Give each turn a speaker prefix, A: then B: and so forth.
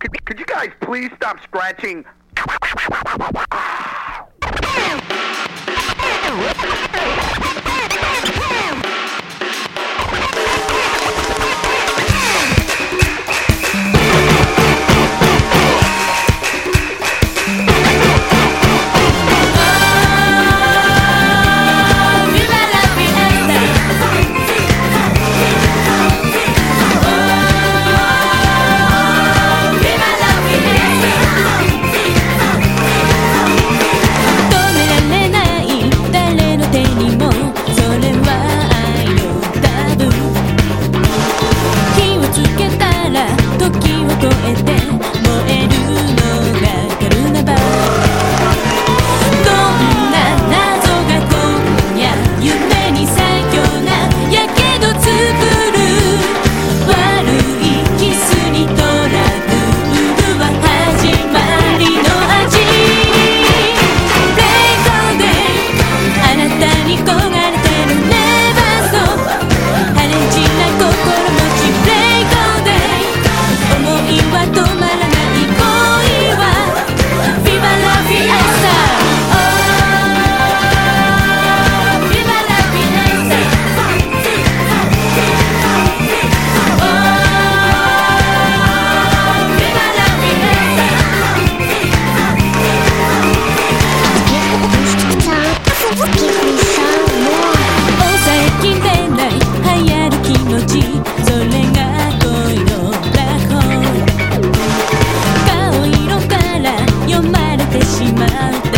A: Could, could you guys please stop scratching?
B: time.